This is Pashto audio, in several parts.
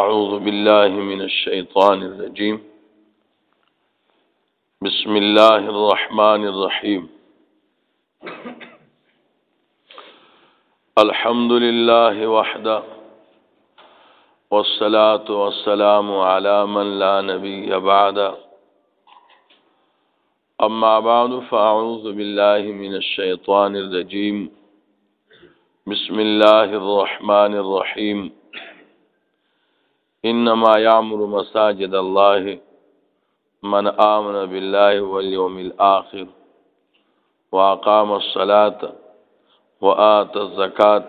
أعوذ بالله من الشيطان الرجيم بسم الله الرحمن الرحيم الحمد لله وحده والصلاة والسلام على من لا نبي بعد أما بعد فأعوذ بالله من الشيطان الرجيم بسم الله الرحمن الرحيم انما يعمر مساجد الله من آمن بالله واليوم الآخر وأقام الصلاة وآتى الزكاة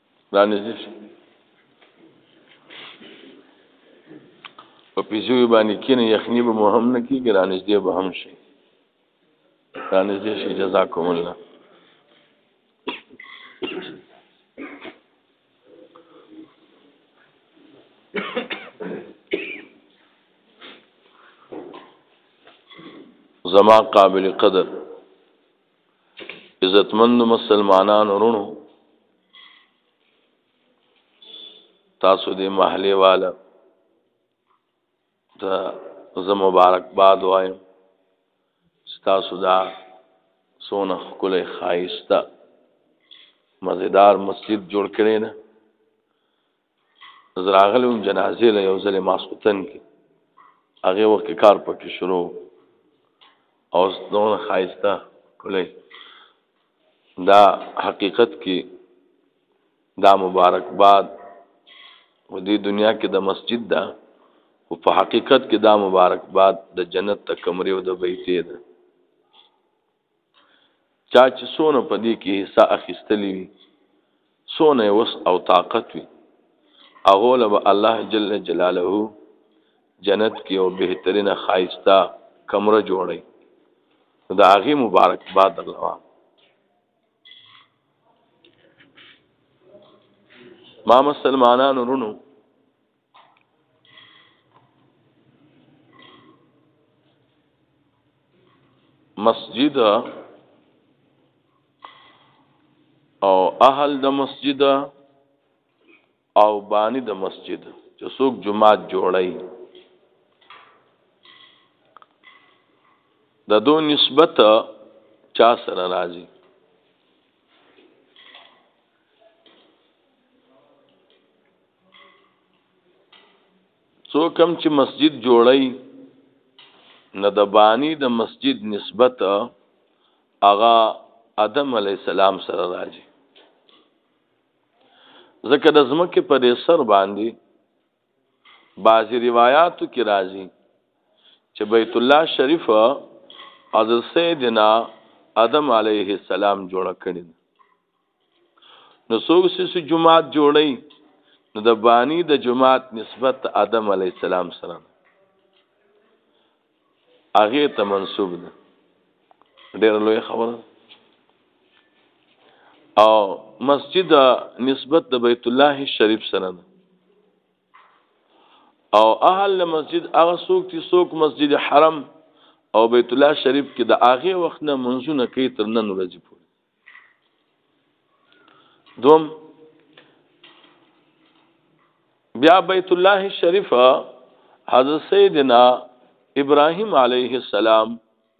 دا نږدې شي په پیسو باندې کینې یخنی به مهم نه کیږي را نږدې به هم شي را نږدې شي جزاکم الله زما قابل قدر عزتمند مسلمانان ورونو تاسو دې محله والا ته زه مبارکباد وایم تاسو دا سونه خلې خایسته مزیدار مسجد جوړ کړي نه زراغلو جنازې له یو ځلې ماسوتن کې هغه وخت کار پکې شروع او ستون خایسته کولې دا حقیقت کې دا مبارکباد و دې دنیا کې د مسجد دا او په حقیقت کې دا مبارکباد د جنت د کمرې او د بیتې ده چا چې سونه په دې کې حصہ اخیستلی وي سونه وس او طاقت وي هغه له الله جل جلاله جنت کې او بهترینه خایسته کمره جوړي دا هغه مبارک باد الله ما مسلمانانو رونو مسجد او اهل د مسجد او بانی د مسجد چې څوک جماعت جوړي د دو نسبت چا سره راځي څو کم چې مسجد جوړی نه د بانی د مسجد نسبت اغا ادم علی السلام سره راځي ځکه د زمکه په سر باندې بعضی روایاتو کې راځي چې بیت الله شریف از سیدنا ادم علیه السلام جوړ کړی نو څوک چې جمعات جوړي نو د بانی د جمعات نسبت آدم علی السلام سره هغه ته منسوب ده ډېر لوی خبره او مسجد نسبت د بیت الله شریف سره ده او اهل مسجد هغه څوک چې څوک مسجد حرم او بیت الله شریف کې د هغه وخت نه منځونه کوي تر نن ورځې پورې دوم بیا بیت الله الشریف حضرت سیدنا ابراهیم علیه السلام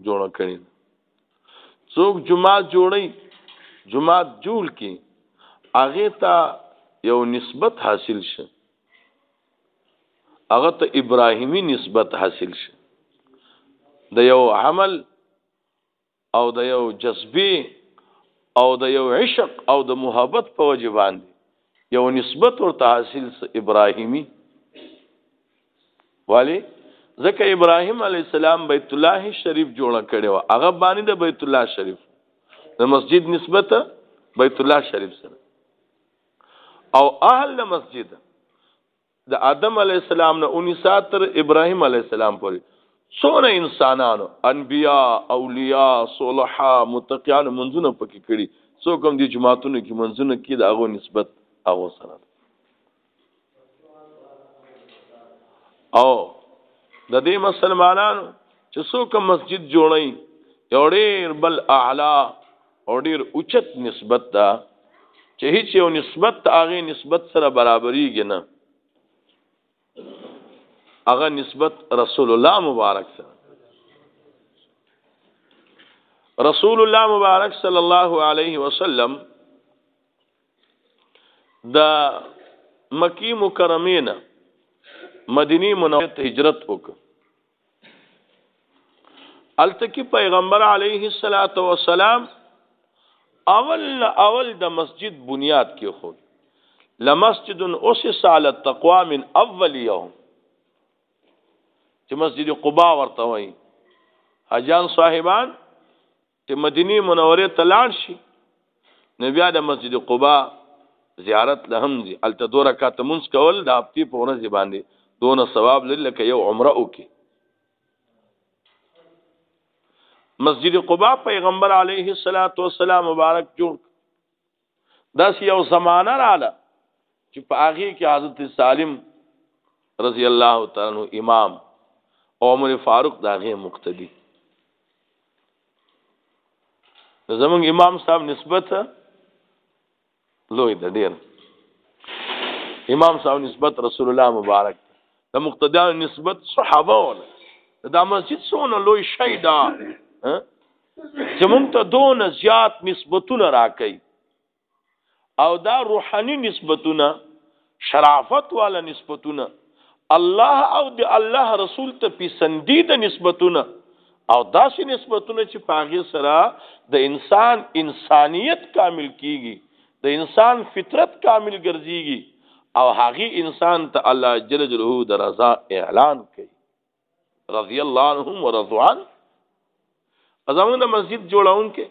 جوړ کړی څوک جمعه جوړی جمعه جوړ کی هغه ته یو نسبت حاصل شه هغه ته ابراهیمی نسبت حاصل شه د یو عمل او د یو جذبه او د یو عشق او د محبت په وجه باندې یو نسبت ورته حاصل س ابراهیمی ولی ځکه ابراهیم علی السلام بیت الله شریف جوړ کړي او هغه باندې د بیت الله شریف د مسجد نسبت بیت الله شریف سره او اهل د مسجد د آدم علیه السلام نه ونیسه تر ابراهیم علیه السلام پورې څونه انسانانو انبیا اولیا صلحا متقیان منځونه پکې کړي څوک هم دي جماعتونو کې منځونه کې د هغه نسبت هغه سره او د دې مسلمانانو چې څوک مسجد جوړي یو ډیر بل اعلی او ډیر اوچت نسبت ده چې هیڅ یو نسبت ته هغه نسبت سره برابرېږي نه هغه نسبت رسول الله مبارک سره رسول الله مبارک صلی الله علیه وسلم د مکی مکرمه نه مدینه منوره ته هجرت وکړ التکی پیغمبر علیه الصلاۃ والسلام اول اول د مسجد بنیاد کې خو لمسجد اسس علی التقوا من اول یوم چې مسجد قباء ورته وایي اجان صاحبان چې مدینه منوره ته لاړ شي نو بیا د مسجد قباء زیارت له هم ځي الته دوه رکعات مونږ کول د هفته په ورځ باندې دونه ثواب لري لکه یو عمره وکي مسجد قباء پیغمبر علیه الصلاۃ والسلام مبارک جوړ دا یو زمانہ رااله چې په هغه کې حضرت سالم رضی الله تعالی عنہ امام عمر فاروق دا غي مقتدی زمونږ امام صاحب نسبت لوی د ډیر امام صاحب نسبت رسول الله مبارک د مقتدیانو نسبت صحابه وله دا مسجد څونه لوی شی دا چې مونږ ته دون زیات نسبتونه راکې او دا روحاني نسبتونه شرافت والا نسبتونه الله او د الله رسول ته پسندیده نسبتونه او داسې نسبتونه چې پاغه سره د انسان انسانیت کامل کیږي د انسان فطرت کامل ګرځيږي او هغه انسان ته الله جل جلاله د رضا اعلان کوي رضی الله عنهم ورضوان ازمن د مسجد جوړون کې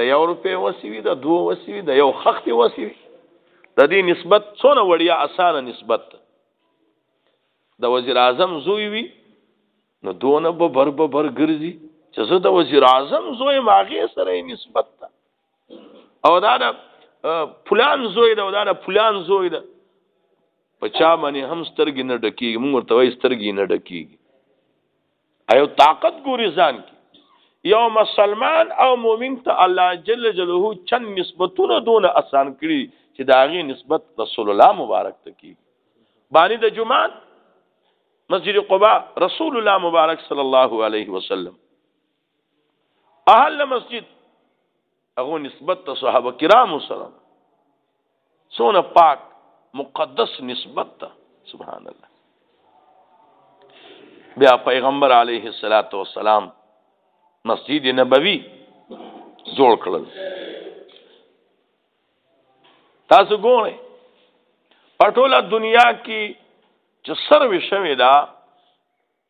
د یو روپې وسیوي د دوه وسیوي د یو خخت وسیوي د دې نسبت څونه وړیا اسانه نسبت ده د وزیر اعظم زوی وی نو دونه به بر به بر ګرځي چې زه د وزیر اعظم زوی ماغه سره نسبت ده او دا د فلان زوی دا دا د فلان زوی دا په چا باندې هم سترګې نه ډکیږي موږ ورته وایي سترګې نه ډکیږي ایو طاقت ګوري ځان کې یو مسلمان او مؤمن ته الله جل جلاله چند نسبتونه دون آسان کړی چې دا غي نسبت رسول الله مبارک ته کی باندې د جمعات مسجد قباء رسول الله مبارک صلی الله علیه وسلم اهل مسجد هغه نسبت ته صحابه کرامو سره سونه پاک مقدس نسبت ته سبحان الله بیا پیغمبر علیه الصلاۃ والسلام مسجد نبوي جوړ کړل تاسو ګورئ په ټوله دنیا کې چې سروي شوی دا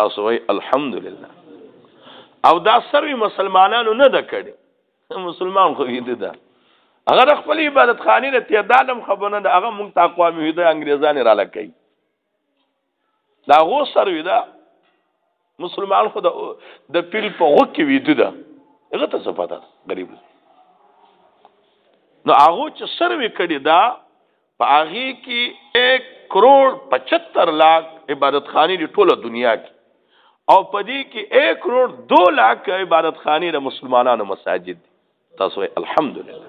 تاسو وای الحمدلله او دا سروي مسلمانانو نه د کړي مسلمان خو دې ده هغه د خپل عبادت خانه نه تعدادم خبرنه ده هغه مونږ ته اقوام متحده انګريزان را لکې دا غو سروي ده مسلمان خو د پیل په غو کې وي ده هغه ته څه پته غریب نو هغه چې سروي کړي دا په هغه کې 1 کروڑ 75 لاک عبادت خانه دی ټوله دنیا کې او په دې کې 1 کروڑ 2 لاک عبادت خانه د مسلمانانو مساجد دي تاسو الحمدلله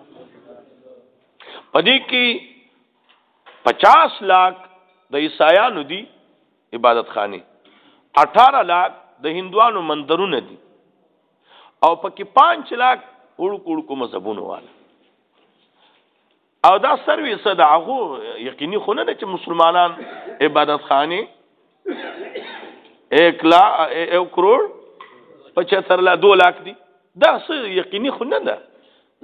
په دې کې 50 لاک د عیسایانو دي عبادت خانه 18 لاک د هندوانو مندرونه دي او پکې 5 لاک وړو وړو مذهبونو والا او دا سروي څه د هغو یقیني خو نه چې مسلمانان عبادت خانه 1 لا 1 کروڑ 75 لا 2 لاک دي دا څه یقیني خو نه ده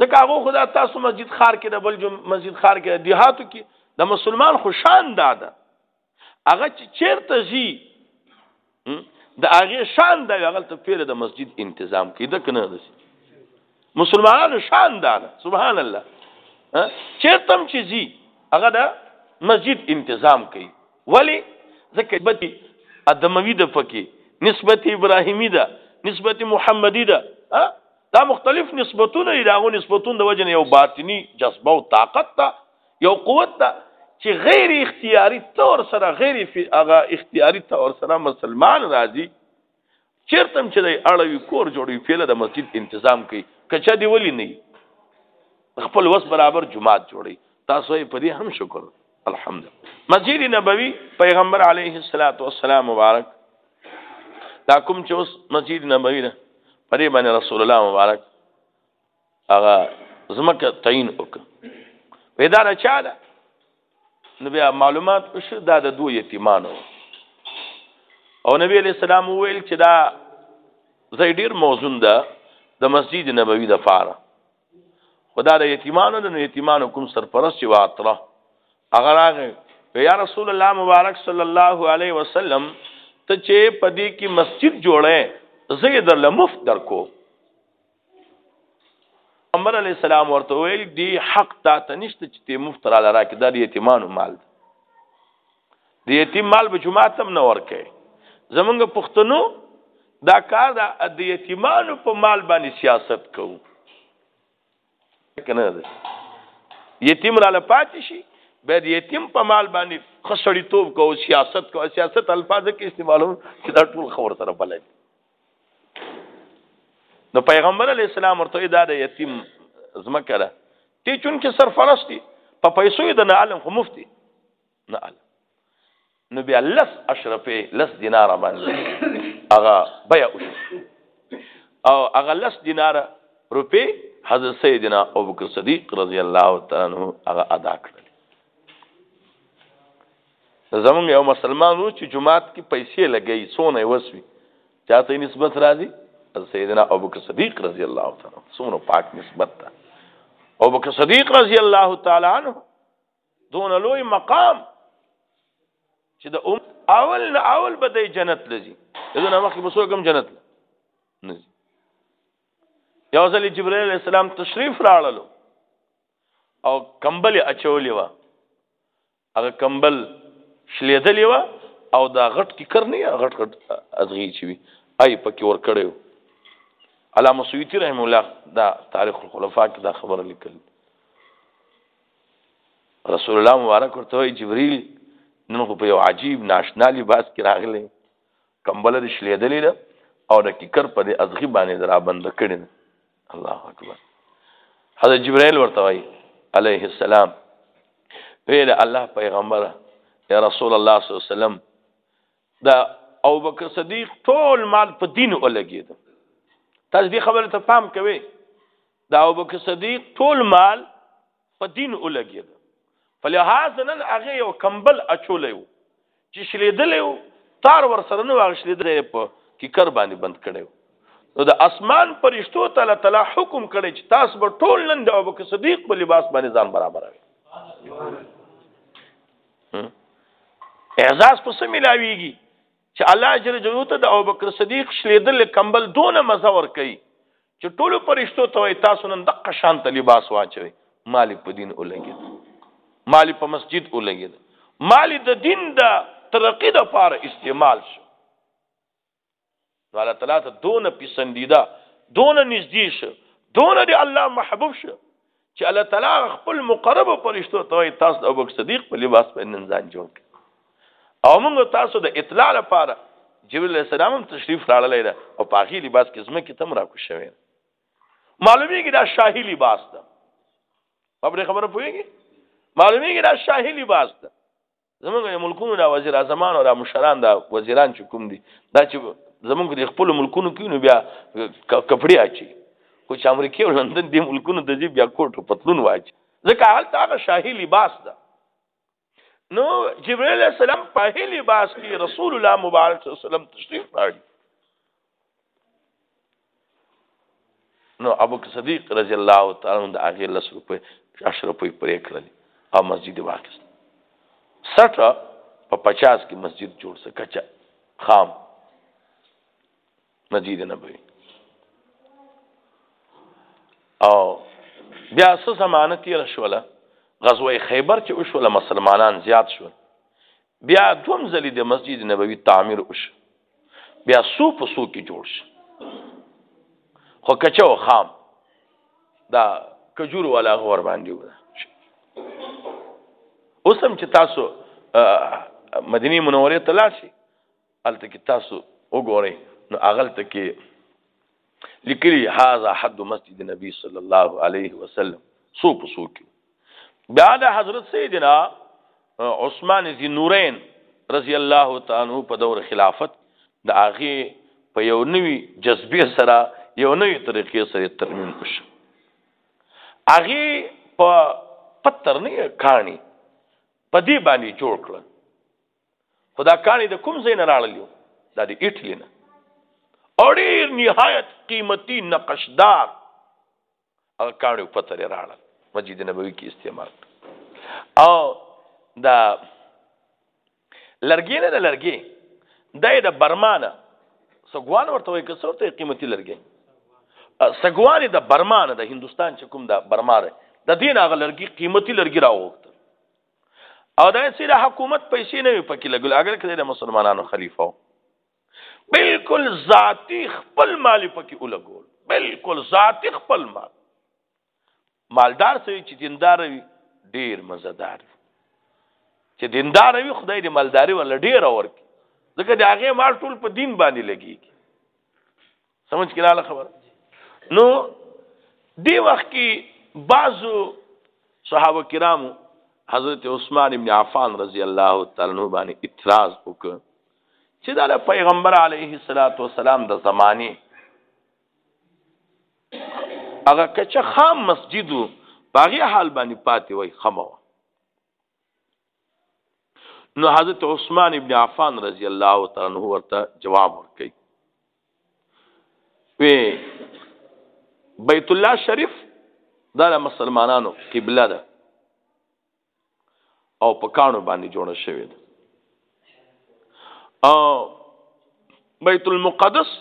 ځکه هغه خدا تاسو مسجد خار کې د بل مسجد خار کې دیهاتو کې د مسلمان خوشان داده هغه چې چیرته زی د هغه شان دا هغه ته پیر د مسجد تنظیم کوي د کنه د مسلمانانو شان دا ده سبحان الله چیرته چې زی هغه د مسجد تنظیم کوي ولی ځکه بتی ادموی د پکې نسبت ابراهیمی ده نسبت محمدی ده دا مختلف نسبتونه دي داغو نسبتون د وجنه یو باطنی جذبه او طاقت ته یو قوت ته چې غیر اختیاري تور سره غیر هغه اختیاري تور سره مسلمان راځي چیرته چې دی اړوي کور جوړوي پیله د مسجد تنظیم کوي کچا دی ولي نه خپل وس برابر جماعت جوړي تاسو یې په دې هم شکر الحمد مسجد نبوي پیغمبر علیه الصلاۃ والسلام مبارک دا کوم چې اوس مسجد نبوي ده په دې باندې رسول الله مبارک هغه زمکه تعین وکړه پیدا نه چاله نو بیا معلومات وشو دا د دوه یتیمانو او نبی علیہ السلام ویل چې دا زې ډیر موزون ده د مسجد نبوي د فاره خدا د یتیمانو د یتیمانو کوم سرپرست چې واتره هغه راغی یا رسول الله مبارک صلی الله علیه وسلم ته چې پدې کې مسجد جوړه زې در لمفت درکو عمر علی السلام ورته ویل دی حق تا ته نشته چې ته مفت را لرا کې د یتیمانو مال دی یتیم مال به جمعه تم نه ورکه زمونږ پښتنو دا کار د یتیمانو په مال باندې سیاست کوو کنه ده یتیم را لپات شي به د یتیم په مال باندې خسړی توب کوو سیاست کوو سیاست الفاظ کې استعمالو چې دا ټول خبر سره بلل نو پیغمبر علی السلام ورته دا د یتیم زمکه ده تی چون کې سرفرست دی په پیسو د نه عالم خو مفتی نه عالم نو بیا لس اشرفه لس دینار باندې هغه بیا او هغه لس دینار روپی حضرت سیدنا ابوبکر صدیق رضی الله تعالی عنہ هغه ادا کړل زمونږ یو مسلمان و چې جماعت کې پیسې لګي څونه یې وسوي چاته یې نسبت راځي سیدنا ابوبکر صدیق رضی الله تعالی څومره پاک نسبت ده ابوبکر صدیق رضی الله تعالی عنہ دون لوی مقام چې د ام اول نه اول به د جنت لذي دغه مخکې به څوک هم جنت نه یو ځل جبرئیل السلام تشریف راړلو او کمبل اچولې و هغه کمبل شلیدلې و او دا غټ ټیکر نه یا غټ غټ ازغی چې وي آی پکې ور کړیو علامه سیوطی رحم الله دا تاریخ الخلفاء کې دا خبره لیکل رسول الله مبارک ورته وی جبرئیل نن خو په یو عجیب ناشنا لباس کې راغلی کمبل دې شلیدلې ده او د ټیکر په دې ازغی باندې درا بند کړی الله اکبر حضرت جبرائیل ورته وای علیه السلام ویل الله پیغمبر یا رسول الله صلی الله علیه وسلم دا او بکر صدیق ټول مال په دین ولګید تاسو دې خبره ته پام کوئ دا او بکر صدیق ټول مال په دین ولګید فلهاز نن هغه یو کمبل اچولی وو چې شلیدلی وو تار ور سره نو هغه شلیدلی په کیکر باندې بند کړی نو د اسمان پرشتو ته الله تعالی حکم کړی چې تاسو به ټول نن د ابوبکر صدیق په لباس باندې ځان برابر وي اعزاز په سم ملاویږي چې الله جل جلاله ته د ابوبکر صدیق شلیدل کمبل دونه مزه ور کوي چې ټولو پرشتو ته وایي تاسو نن دقه شان ته لباس واچوي مالی په دین ولګید مالی په مسجد ولګید مالی د دین د ترقی د پاره استعمال شو نو الله تعالی ته دونه پسندیده دونه نږدې شو دونه دی الله محبوب شو چې الله تعالی خپل مقرب پرشتو ته وایي تاسو د ابوبکر صدیق په لباس په ننځان جوړ کړئ او موږ تاسو د اطلاع لپاره جبرئیل علیه السلام هم تشریف راړلی ده او په هغې لباس کې ځمکې ته هم راکو شوی ده معلومیږي دا شاهي لباس ده په خبره پوهېږي معلومیږي دا شاهي لباس ده زمونږ د ملکونو د وزیر اعظمان او د مشران د وزیران چې کوم دي دا چې زمونږ د خپل ملکونو کې نو بیا کپړې اچي خو چې امریکا او لندن د ملکونو د بیا کوټ پتلون واچي ځکه هلته هغه شاهي لباس ده نو جبرئیل السلام په لباس کې رسول الله مبارک صلی الله علیه وسلم تشریف راړي نو ابو صدیق رضی الله تعالی عنہ د هغه لس روپۍ عشر روپۍ پرې کړل او مسجد واخیست سټه په 50 کې مسجد جوړ سه کچا خام مسجد نبوي او بیا څه زمانه تیر شوله غزوه خیبر چې وشوله مسلمانان زیات شول بیا دوم ځلې د مسجد نبوي تعمیر وش بیا سو په سو کې جوړ شي خو کچو خام دا کجور والا غور باندې وره اوس هم چې تاسو مدینه منوره ته لاړ شئ هلته کې تاسو وګورئ نو هغلته کې لیکلي هذا حد مسجد نبی صلی الله علیه وسلم سو په سو کې بیا د حضرت سیدنا عثمان ذی نورین رضی الله تعالی عنہ په دور خلافت د هغه په یو نوی جذبه سره یو نوی طریقې سره ترمیم وشو هغه په پتر نه کانی په دې باندې جوړ کړل خدا کانی د کوم ځای نه راړلیو دا د ایټلی نه اړیر نهایت قیمتي نقشدار هغه کانی په تر راړل مسجد نبوي کې استعمال او دا لرګی نه لرګی دا د برمانه سګوان ورته وي که څورته قیمتي لرګی سګوان د برمانه د هندستان چې کوم د برماره د دین هغه لرګي قیمتي لرګي راوخته او دا چې د حکومت پیسې نه وي پکې لګول اگر کله د مسلمانانو خلیفہ بالکل ذاتی خپل مال پکې ولګول بالکل ذاتی خپل مال مالدار سوی چې دیندار وي ډیر مزدار وي چې دیندار وي خدای دې مالداري ول ډیر ورکي ځکه د هغه مال ټول په دین باندې لګيږي سمجھ کې لاله خبره نو دی وخت کې بعضو صحابه کرامو حضرت عثمان ابن عفان رضی الله تعالی عنہ باندې اعتراض وکړ چې دا پیغمبر علیه الصلاۃ والسلام د زمانه هغه کچه خام مسجدو باغی حال باندې پاتې وای خمو نو حضرت عثمان ابن عفان رضی الله تعالی عنہ ورته جواب ورکړي وی بیت الله شریف دا مسلمانانو قبله ده او په کانو باندې جوړ شوی ده او بیت المقدس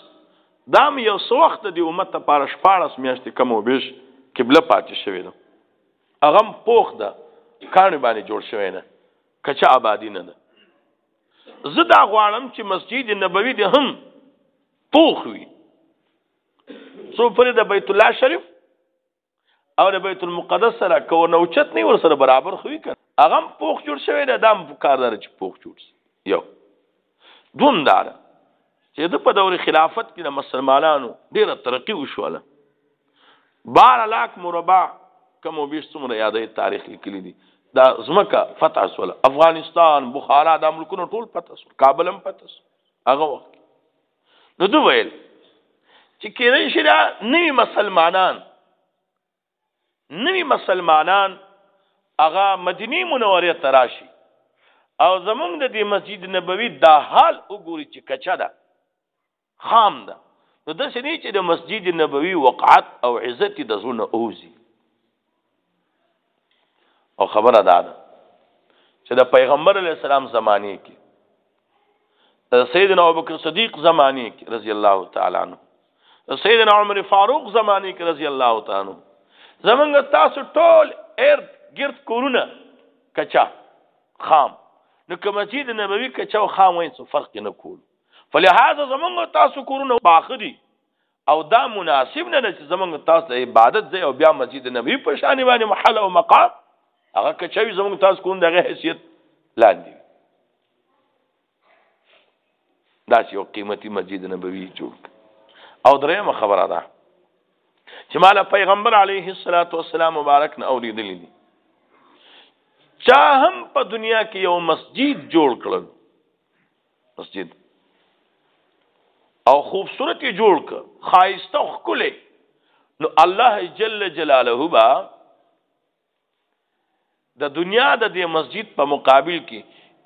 دا یو څو وخت دی امت لپاره 14 میاشتې کم او بیش قبله پاتې شوی ده هغه پوخ ده کانه باندې جوړ شوی نه کچا آبادی نه ده زه دا غواړم چې مسجد نبوي دې هم پوخ وي څو پر د بیت الله شریف او د بیت المقدس سره کو نوچت نه ور سره برابر خوې کړ هغه پوخ جوړ شوی دا دام کاردار چې پوخ جوړ یو دوم دا ده چې د په دور خلافت کې د مسلمانانو ډیره ترقی وشوله بار لاک مربع کم او بیش څومره یادې تاریخ لیکلی دي دا زمکه فتح سول افغانستان بخارا د ملکونو ټول فتح سول کابل هم فتح سول هغه وخت نو دوی ویل چې کېدای شي دا نوی مسلمانان نوی مسلمانان هغه مدینه منوره ته راشي او زمونږ د دې مسجد نبوي دا حال وګوري چې کچا ده خام ده نو د سني چې د مسجد نبوي وقعت او عزت د زونه اوزي او خبره ده چې د پیغمبر علی السلام زمانه کې سیدنا ابوبکر صدیق زمانی کې رضی الله تعالی عنہ سیدنا عمر فاروق زمانی کې رضی الله تعالی عنہ زمونږ تاسو ټول ارد گرد کورونه کچا خام نو که مسجد نبوي کچا او خام وای څه فرق نه کول فلهذا زمونږ تاسو کورونه باخدي او دا مناسب نه ده چې زمونږ تاسو د عبادت ځای او بیا مسجد نبوي په شان باندې محل او مقام هغه کچوي زمونږ تاسو کوم دغه حیثیت لاندې دا چې یو قیمتي مسجد نبوي جوړ او درېمه خبره ده چې مال پیغمبر علیه الصلاۃ والسلام مبارک نه اوریدلې دي چا هم په دنیا کې یو مسجد جوړ کړل مسجد او خوبصورت جوړ ک خایسته خکله نو الله جل جلاله با د دنیا د دې مسجد په مقابل کې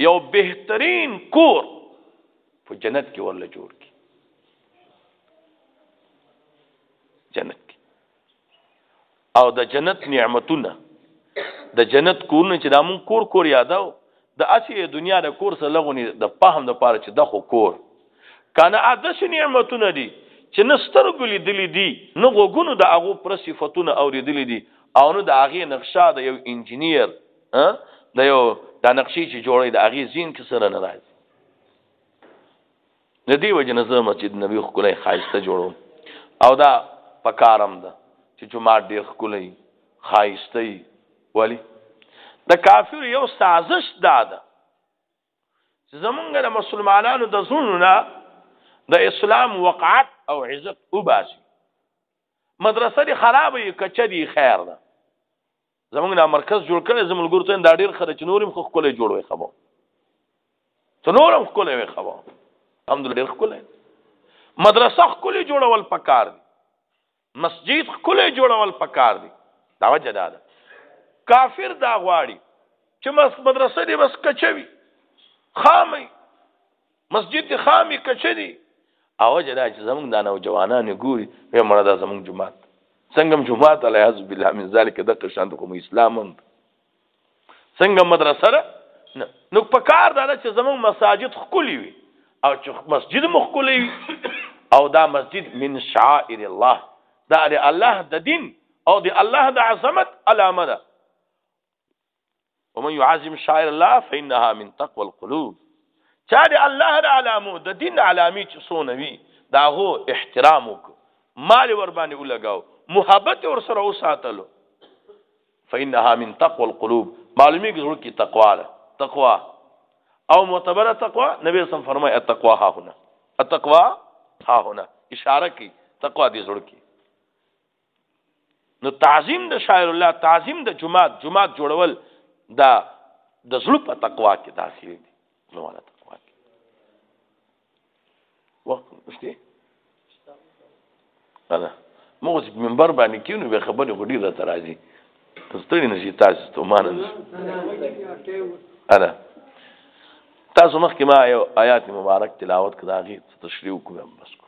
یو بهترین کور په جنت کې ورل جوړ کی جنت کې او د جنت نعمتونه د جنت کورونه چې دا مونږ کور کور یادو د اسی د دنیا د کور سره لغونی د فهم د پاره چې د خو کور کنه ادس نعمتونه دي چې نستر ګلی دلی دي نو غوګونو د هغه پر صفاتونه اوریدلې دي او نو د هغه نقشه د یو انجنیر د یو د نقشې چې جوړې د هغه زین کې سره ناراضي د دې وجه نه زه مسجد نبی ښکلی ښایسته جوړوم او دا پکارم ده چې جومات ډېر ښکلی ښایسته یي ولې د کافر یو سازش دا ده چې زمونږ د مسلمانانو د زړونو نه د اسلام وقعت او عزت وباسي مدرسه دې خرابه یې کچه دې خیر ده زمونږ نه مرکز جوړ کړي زمونږ ګور ته دا ډیر خره چې نورم خو کولې جوړ وي خبر ته نورم کولې وي خبر الحمدلله ډیر کولې مدرسه کولې جوړول پکار دي مسجد کولې جوړول پکار دي دا وجه ده کافر دا غواړي چې مس مدرسه دې بس کچوي خامي مسجد دې خامې کچه دي او وجه دا چې زمونږ دا نوجوانان یې ګوري وایي مړه دا زمونږ جومات دی څنګه هم جومات العیاذ بالله من ذلک دقه شان د کوم اسلام هم دی څنګه مدرسه ده نه نو په کار دا ده چې زمونږ مساجد ښکلي وي او چې مسجد مو ښکلی وي او دا مسجد من شعائر الله دا د الله د دین او د الله د عظمت علامه ده ومن يعظم شاعر الله فإنها من تقوى القلوب چا د الله د علامو د دین علامې چې سونه وي دا هو احترام وک مال ور باندې ولګاو محبت ور سره وساتلو فإنها من تقوى القلوب معلومی ګزړو کې تقوا ده تقوا او معتبره تقوا نبی سم فرمای التقوا ها هنا التقوا ها هنا اشاره کی تقوا دې زړه کې نو تعظیم د شاعر الله تعظیم د جماعت جماعت جوړول دا د زړه په تقوا کې داخلي دي نو ولا تقوا کې وخت مشته انا موږ چې منبر باندې کینو به خبرې غوډي را ترازي ستړي نشي تاسو ته مان انا تاسو مخکې ما یو آیات مبارک تلاوت کړه غي تشریح کوم بس کو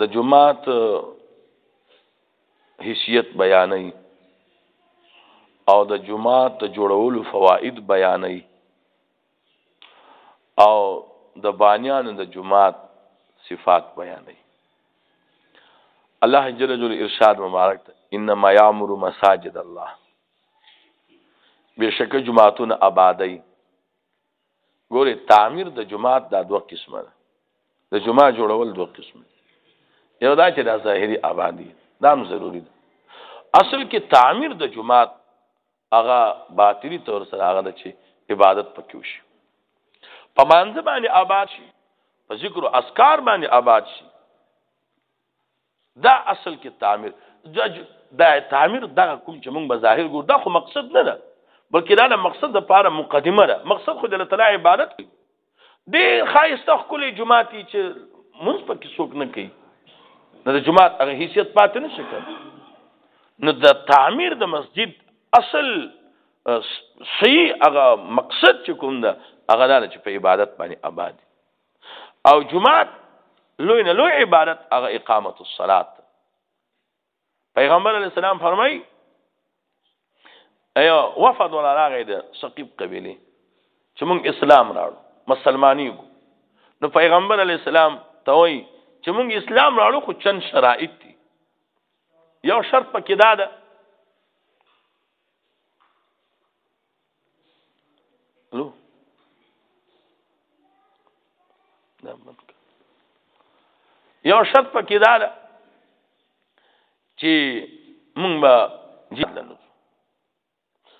د جماعت حیثیت بیانې او د جماعت د جوړولو فواید بیانې او د بانیانو د جماعت صفات بیانې الله جل جلاله ارشاد مبارک ته انما یامر مساجد الله بشک جماعتون آبادی ګوري تعمیر د جماعت دا دوه قسمه ده د جمعه جوړول دوه قسمه یو دا چې دا ظاهري آبادی دا هم ضروری ده اصل کې تعمیر د جماعت هغه باطلی تور سره هغه د چې عبادت پکې وشي په مانځ باندې آباد شي په ذکر او اسکار باندې آباد شي دا اصل کې تعمیر دا تعمیر دغه کوم چې موږ به ظاهر ګور دا خو مقصد نه ده بلکې دا د مقصد لپاره مقدمه ده مقصد خو د الله تعالی عبادت دی ډېر ښایسته ښکلی جومات دی چې مونځ پکې څوک نه کوي نو د جومات هغه حیثیت پاتې نه شي کوي نو د تعمیر د مسجد اصل صحیح هغه مقصد چې کوم ده هغه دا چې په عبادت باندې آباد او جمعات لوی نه لوی عبادت هغه اقامت الصلات پیغمبر علی السلام فرمای ایو وفد ولا راغی د ثقيب قبيله چې موږ اسلام راړو مسلمانۍ کو نو پیغمبر علی السلام ته وای چې موږ اسلام راړو خو چند شرایط دي یو شرط پکې دا ده نو دا منک یو شرط پکې دا ده چې مونږ به جهاد نه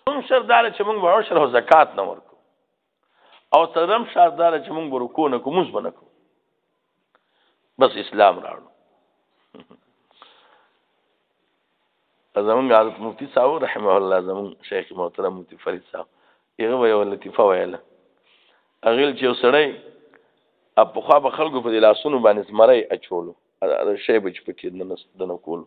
کوم شرط دا چې مونږ به عشر او زکات نه ورکو او څلورم شرط دا چې مونږ به رکوع نه کوو مونږ به نه کوو بس اسلام راړو زمون عادت مفتی صاحب رحمه الله زمون شیخ محترم مفتی فرید صاحب هغه یو لطیفه ویله اغل چې وسړی په خو به خلکو په لاسونو باندې سمرای اچولو دا شی به چې پکې نه نستنه کول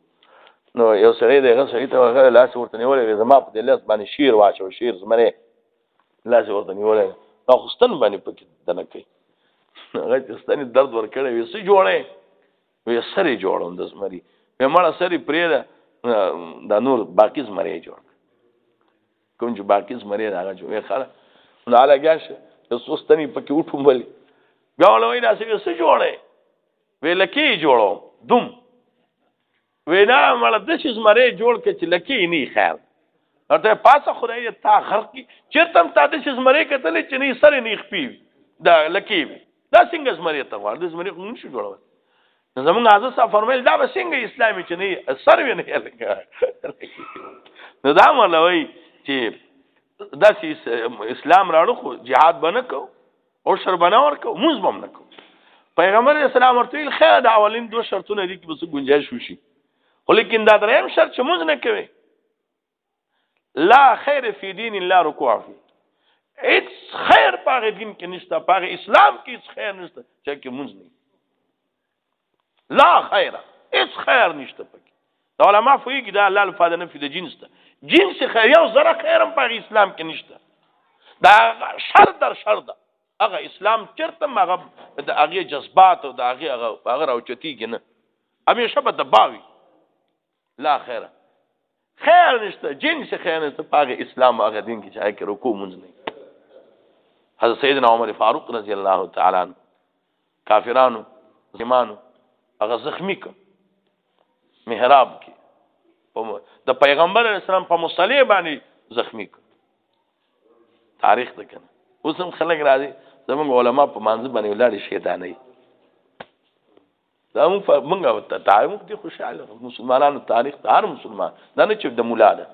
نو یو سړی دغه سړی ته هغه لاس ورته نیولې زما په لاس باندې شیر واچو شیر زمره لاس یې ورته نیولی دی په اخیستن باندې پکې دنه کوي هغه چې ستنې درد ورکړی وي څه جوړی وي سر یې جوړوم د زمري وی مړه سر یې پرېږده دا نور باقي زمری یې جوړ کوم چې باقي زمری یې هغه جوړ ښه ده نو هله بیا شه د څو ستنې پکې وټومبلې بیا ورله وایي داسې وي څه جوړی وی لکې یې جوړوم دوم وینا مړه د شي زمره جوړ کې چې لکه یې نه خیر ته پاسه خدای تا غرق کی چیرته تا د شي زمره کتل چې نه سره نه خپي دا لکه وي دا څنګه زمره ته ورته زمره خو نشو جوړول زمونږ حضرت صاحب فرمایل دا به څنګه اسلامي چې نه سر وي نه لګا نو دا مولوي چې دا اسلام راړو خو jihad بنه کو او شر بنور کو موږ بم نه کو پیغمبر اسلام ورته ویل خیر دا اولین دوه شرطونه دي چې بس گنجائش وشي ولیکن دا دریم شرط چې موږ نه کوي لا خیر فی دین الله رکوع فی هیڅ خیر پاغه دین کې نشته پاغه اسلام کې هیڅ خیر نشته چې کې موږ نه لا خیر اس خیر نشته پکې دا علماء فویږي دا الله الفاظ نه فی د جنس ته جنس خیر یو زره خیرم په اسلام کې نشته دا شر در شر ده هغه اسلام چرته مغه د هغه جذبات او د هغه هغه راوچتیږي نه همیشه به دباوي لا خیر خیر نشته جن څه خیر نشته پاګه اسلام هغه دین کې چاهي کې رکوع مونږ نه حضرت سیدنا عمر فاروق رضی الله تعالی عنہ کافرانو زمانو هغه زخمی ک محراب کې د پیغمبر اسلام په مصلی باندې زخمی ک تاریخ ته کنه اوس هم خلک راځي زمونږ علما په مانځ باندې ولاړ شیطانای دا موږ موږ ته تعاون دي خوشاله مسلمانانو تاریخ ته هر مسلمان دا نه چې د مولا ده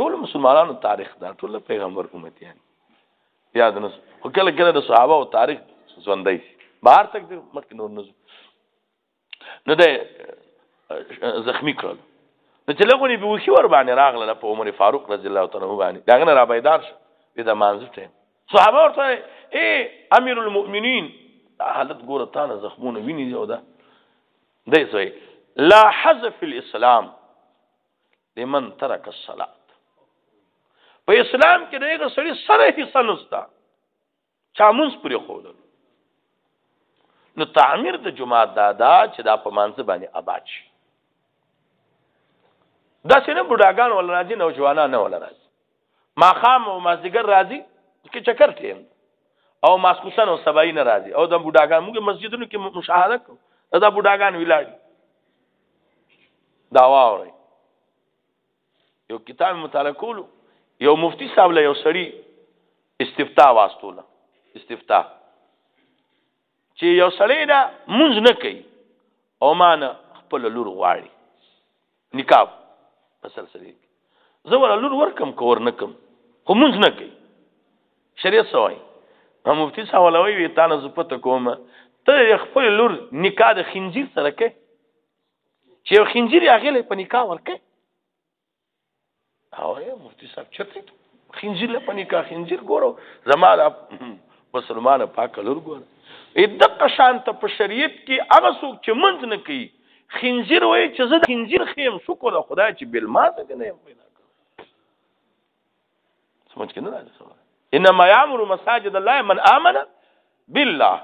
ټول مسلمانانو تاریخ دا ټول پیغمبر امت یان یاد نه خو کله کله د صحابه او تاریخ ژوندۍ بهر تک د مخ نور نه نه ده زخمی کړل نو چې لغونی به وخي ور باندې راغله په عمر فاروق رضی الله تعالی عنہ باندې دا غن را بيدار شو د مانځ ټیم صحابه ورته اے امیر المؤمنین دا حالت ګوره تا نه زخمونه ویني دی او دا دی سوی لا حذف الاسلام لمن ترک الصلاه په اسلام کې دغه سړي سره حصہ نشته چا مونږ پرې خول نو تعمیر د جمعه دادا چې دا په مانځ باندې آباد شي دا سینه بډاګان ول راځي نوجوانان نه ول راځي ماخام او مازیګر راځي کې چکر ټیم او ماسخوتن او سبای نه راځي او د بوډاګان موږ مسجدونو کې مشاهده کو دا بوډاګان ویلاړ دا واوري یو کتاب مطالعه کولو یو مفتی صاحب له یو سړی استفتاء واستوله استفتاء چې یو سړی دا مونږ نه کوي او مان خپل لور غواړي نکاح په سلسله زه ول لور ورکم کور نه کم خو مونږ نه کوي شریعت سوای هم مفتی صاحب ولوي وی تانه زه پته کوم ته خپل لور نکاح د خنزیر سره کوي چې خنزیر هغه له په نکاح ورکه او یا مفتی صاحب چرته خنزیر له پنی کا خنزیر ګورو زما د مسلمانه پاک لور ګور اې د قشان ته په شریعت کې هغه څوک چې منځ نه کوي خنزیر وای چې زه د خنزیر خیم شکر له خدای چې بل ما ته نه یم پیدا کړ سمجھ کې نه راځي انما یامر مساجد الله من امن بالله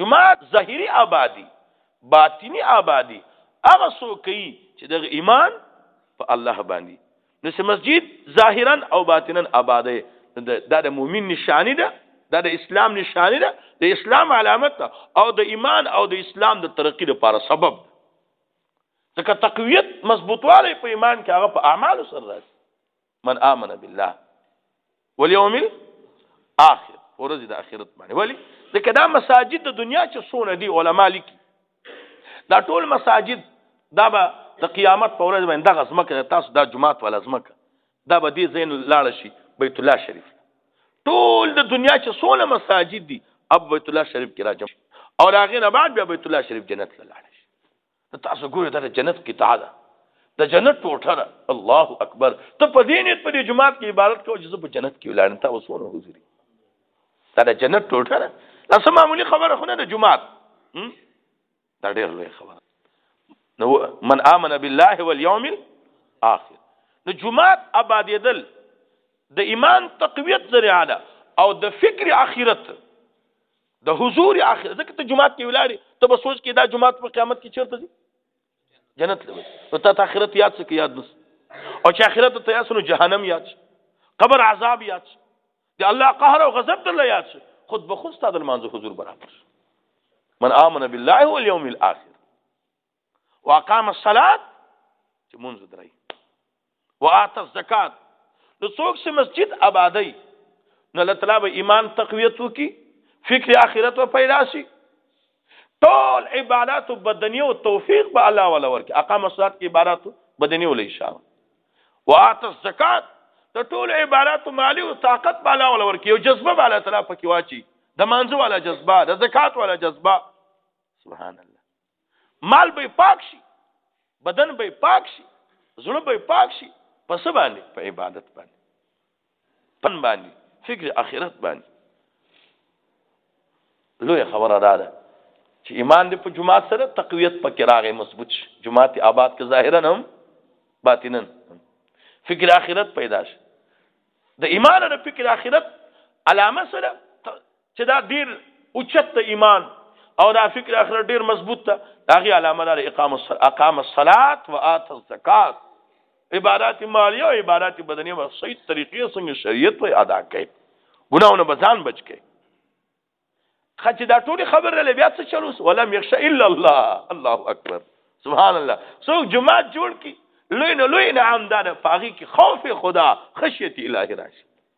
جماعت ظاهري آبادي باطني آبادي هغه څوک کوي چې دغه ایمان په الله باندې نو چې مسجد ظاهرا او باطنا آباده دا د مؤمن نشانی ده دا د اسلام نشانی ده د اسلام علامت ده او د ایمان او د اسلام د ترقی لپاره سبب ده ځکه تقویت مضبوطوالی په ایمان کې هغه په اعمالو سره راځي من امن بالله واليوم الاخر ورځ د اخرت باندې ولی ځکه دا مساجد د دنیا چې سونه دي علما لیکي دا ټول مساجد دا به د قیامت په ورځ باندې دغه ځمکه تاسو دا جمعات ولا ځمکه دا به دې زین لاړ شي بیت الله شریف ټول د دنیا چې سونه مساجد دي اب بیت الله شریف کې راځم او راغې نه بعد بیا بیت الله شریف جنت لاړ ته تاسو ګورئ دا د جنت قطعه ده د جنت ټوټه ده الله اکبر ته په دې نیت په دې جماعت کې عبادت کوې چې زه په جنت کې ولاړم تا وسونه حضوري دا د جنت ټوټه ده دا څه معمولی خبره خو نه ده جماعت دا ډېر لوی خبره نو من آمن بالله واليوم الاخر نو جماعت آبادېدل د ایمان تقویت ذریعه ده او د فکر اخرت د حضور اخر ځکه ته جمعات کې ولاړې ته به سوچ کې دا جمعات په قیامت کې چیرته دي جنت لوي نو ته اخرت یاد څه کې یاد نس او چې اخرت ته یاد نو جهنم یاد شي قبر عذاب یاد شي د الله قهر او غضب ته یاد شي خود به خود ستاسو د منځ حضور برابر من آمن بالله واليوم الاخر واقام الصلاه چې مونږ درای وات الزکات نو څوک چې مسجد آبادی نو الله تعالی به ایمان تقویت وکي فکر اخرت او پیدا شي ټول عبادت بدنی او توفیق به الله ولا ورکي اقام الصلاه کې عبادت بدنی ول ان شاء الله وات الزکات ته ټول عبادت مالی او طاقت به الله ولا ورکي او جذبه به الله تعالی پکې واچي د مانځو والا جذبه د زکات والا جذبه سبحان الله مال به پاک شي بدن به پاک شي زړه به پاک شي پس باندې په عبادت باندې پن باندې فکر اخرت باندې لوی خبره ده ده چې ایمان دې په جماعت سره تقویت پکې راغې مضبوط شي جماعت آباد کې ظاهرا هم باطنا فکر اخرت پیدا شي د ایمان او فکر اخرت علامه سره چې دا ډیر اوچت ایمان او دا فکر اخر ډیر مضبوط ته دا غي علامه دار اقام الصلاه اقام الصلاه و ات الزکات عبارت مالی او عبارت بدنی و صحیح طریقې څنګه شریعت په ادا کړي ګناونه بزان بچ کړي خچ دا ټول خبر له بیا څه چلوس ولم یخش الا الله الله اکبر سبحان الله سو جمعه جوړ کی لوی نه لوی نعام دار فاغي کی خوف خدا خشیت الهی راشي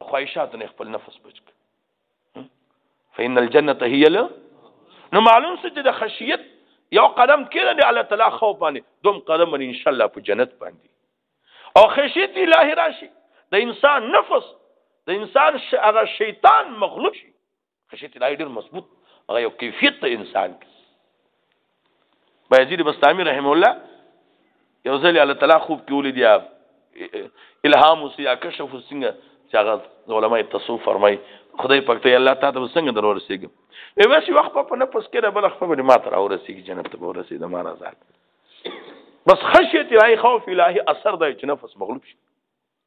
خواهشات نه خپل نفس بچ فإن الجنة هي له نو معلوم څه چې د خشیت یو قدم کېره دی الله تعالی خو باندې دوم قدم ان شاء الله په جنت باندې او خشیت الهی راشي د انسان نفس د انسان هغه شیطان مغلوب شي خشیت الهی ډیر مضبوط هغه یو کیفیت ته انسان کی بایزید بستامی رحم الله یو ځل الله تعالی خوب کې ولید یا الهام وسی یا کشف وسنګ چې هغه علماء تصوف فرمای خدای پاک ته الله تعالی ته څنګه درور رسیږي به بس یو خپل په نفس کې بل خپل باندې ما تر اور رسیږي جنت ته ور رسیږي ما نه ځات بس خشیت الهی خوف الهی اثر دی چې نفس مغلوب شي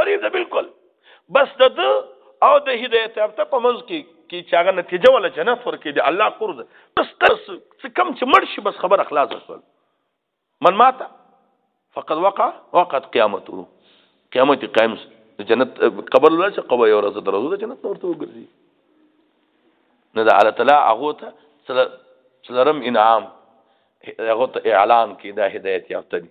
قریب ده بالکل بس د ده او د هدایت یافته په منځ کې کې چې هغه نتیجه ولا جنت ورکې دي الله قرض بس ترس څه کم چې مړ شي بس خبر اخلاص شول من مات فقد وقع وقد قیامته قیامت قائم جنت قبر الله چې قبر یو ورځ درځو د جنت نور ته وګرځي نه د الله تعالی هغه ته څلرم انعام هغه ته اعلان کې دا هدایت یافته دي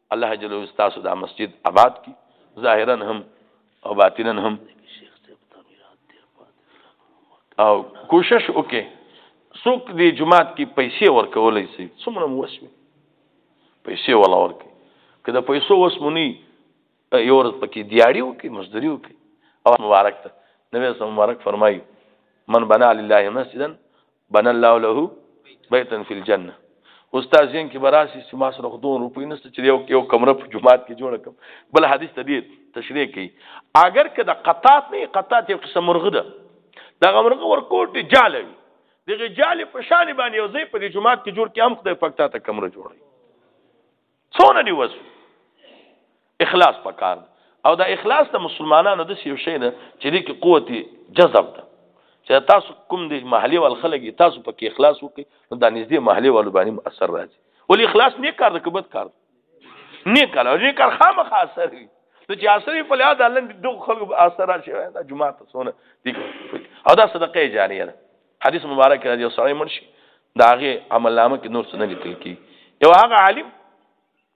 الله جل جلاله تاسو دا مسجد آباد کی ظاهرا هم او باطنا هم او کوشش وکي څوک دی جماعت کې پیسې ورکولای شي څومره مو وسوي پیسې ولا ورکي که د پیسو وس مونی یو ورځ پکې دیاړي وکي مزدوري وکي او مبارک ته نبی صلی مبارک فرمایي من بنا لله مسجدا بنا الله له بیتن فی الجنه استاد زین کې براسي چې ما سره خدون روپی نشته چې یو یو کمره په جمعات کې جوړ کم بل حدیث ته دې تشریح کړي اگر که د قطات نه قطات یو قسم مرغه ده دا مرغه ورکوټ دی جاله وي دغه جاله په شان باندې یو ځای په جمعات کې جوړ کې هم خدای پاک ته کمره جوړي څونه دی وسو اخلاص پکار او دا اخلاص د مسلمانانو د یو شی نه چې د قوت جذب ده چې تاسو کوم د محلي وال خلګي تاسو پکې اخلاص وکړي نو دا نږدې محلي وال باندې اثر راځي ولې اخلاص نه کار د کبد کار نه کار نه کار خامخ اثر وي نو چې اثر په لحاظ الله دغه خلکو اثر راشي دا جمعه ته سونه او دا صدقه جاریه ده حدیث مبارک راځي او سړی مرشي دا هغه عمل نامه کې نور څه نه لیکل کی یو هغه عالم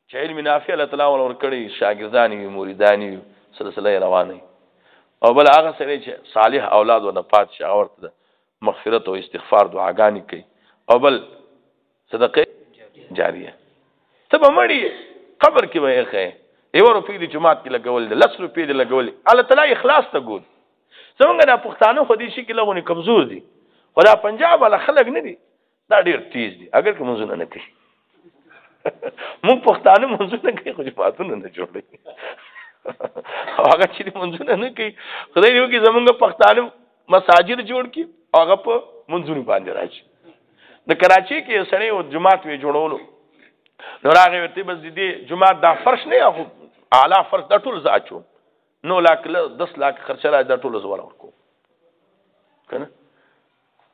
چې علم نافع الله تعالی ور کړی شاګردان وي مریدان وي سلسله روانه او بل هغه سره چې صالح اولاد ونه پات شي او ورته مغفرت او استغفار دعاګانې کوي او بل صدقه جاریه ته به مړی قبر کې وای خې یو روپی د جماعت کې لګول د لس روپی د لګول الله تعالی اخلاص ته ګور څنګه دا پښتانه خو دې شي کې لغونی کمزور دي خو دا پنجاب ولا خلک نه دي دا ډیر تیز دي اگر که منځونه نه کوي مون پښتانه منځونه کوي خو جماعتونه نه جوړي هغه چې منځونه نه کوي خدای دې وکړي زمونږ پښتانه مساجد جوړ کړي هغه په منځونو باندې راځي د کراچي کې سړی او جماعت وی جوړولو نو راغی ته بس دې جماعت دا فرش نه اخو اعلی فرش د ټول زاچو نو لاک له 10 لاک خرچ را د ټول زور ورکو کنه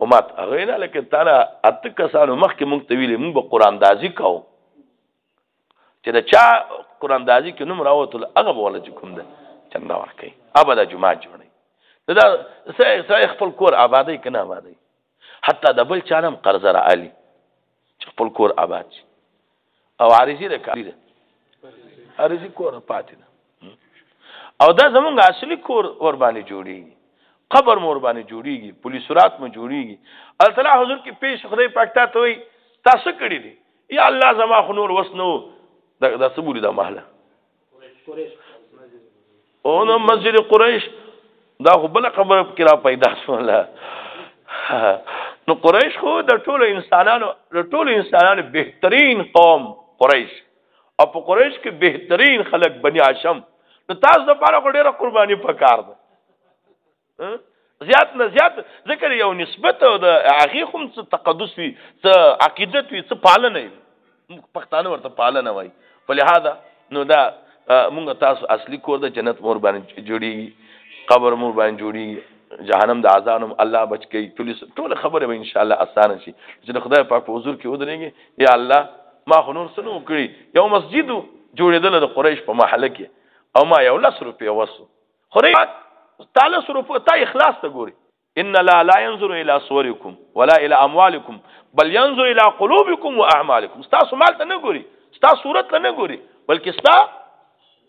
او مات هغه نه لکه تعالی اته کسانو مخکې مونږ ته ویلې مونږ به قران دازي کاو چې د چا قران دازي کې نوم راوتل هغه بوله چې کوم ده چنده ورکي ابدا جمعه جوړي دا سه سه خپل کور آبادی کنه آبادی حتی د بل چانم قرض را علي چې خپل کور آباد شي او عارضی ده کاری ده عارضی کور پاتې ده او دا زمونږ اصلي کور ور باندې جوړیږي قبر مور باندې جوړیږي پولیس رات مو جوړیږي التلا حضور کې پیش خدای پاک ته وي تاسو کړی دي یا الله زما خو نور وسنو دا د سبولې د محله او نو مسجد قریش دا خو بل قبر کې را پیدا شول نو قریش خو د ټولو انسانانو د ټولو انسانانو بهترین قوم قریش او په قریش کې بهترین خلک بنی هاشم نو تاسو د پاره ډیره قرباني پکار ده زیات نه زیات ذکر یو نسبت د هغه هم څه تقدس وي څه عقیدت وي څه پالنه وي پښتانه ورته پالنه وایي په لهدا نو دا مونږ تاسو اصلي کور د جنت مور باندې جوړیږي قبر مور باندې جوړیږي جهنم د عذابم الله بچ کی ټول ټول خبره به ان شاء الله اسانه شي چې خدای پاک په حضور کې ودرېږي یا الله ما خو نور سنو کړی یو مسجد جوړېدل د قریش په محله کې او ما یو لس روپې وسو خدای تعالی سره په تا اخلاص ته ګوري ان لا لا ينظر الى صوركم ولا الى اموالكم بل ينظر الى قلوبكم واعمالكم تاسو مال ته نه ګوري تاسو صورت ته نه ګوري بلکې تاسو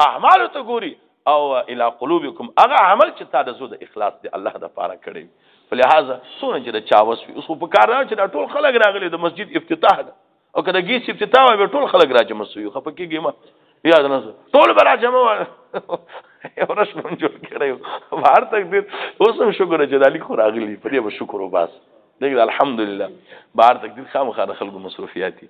اعمال ته ګوري او الى قلوبكم هغه عمل چې تا د زو د اخلاص دی الله د پاره کړی فلهذا سونه چې د چا وسوي اوس په کار نه چې د ټول خلک راغلي د مسجد افتتاح ده او کله ګیس افتتاح وي ټول خلک راجم سوي خو پکې ګیمه یاد نه سو ټول برا جمع یو رش مون جوړ کړو بهر تک دې اوس هم شکر چې دالی خو راغلی په دې به شکر وباس دغه الحمدلله بهر تک دې خامخا د خلکو مصروفیاتي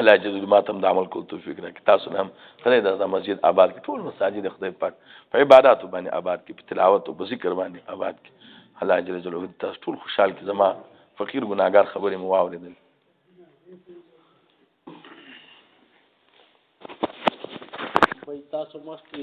الله جل جلاله ما تم د عمل کول توفیق راکړي تاسو هم خدای د مسجد آباد کې ټول مساجد خدای پاک په عبادت باندې آباد کې په تلاوت او ذکر باندې آباد کې الله جل جلاله تاسو ټول خوشحال کې زما فقیر ګناګار خبرې مو واورېدل تاسو مخکې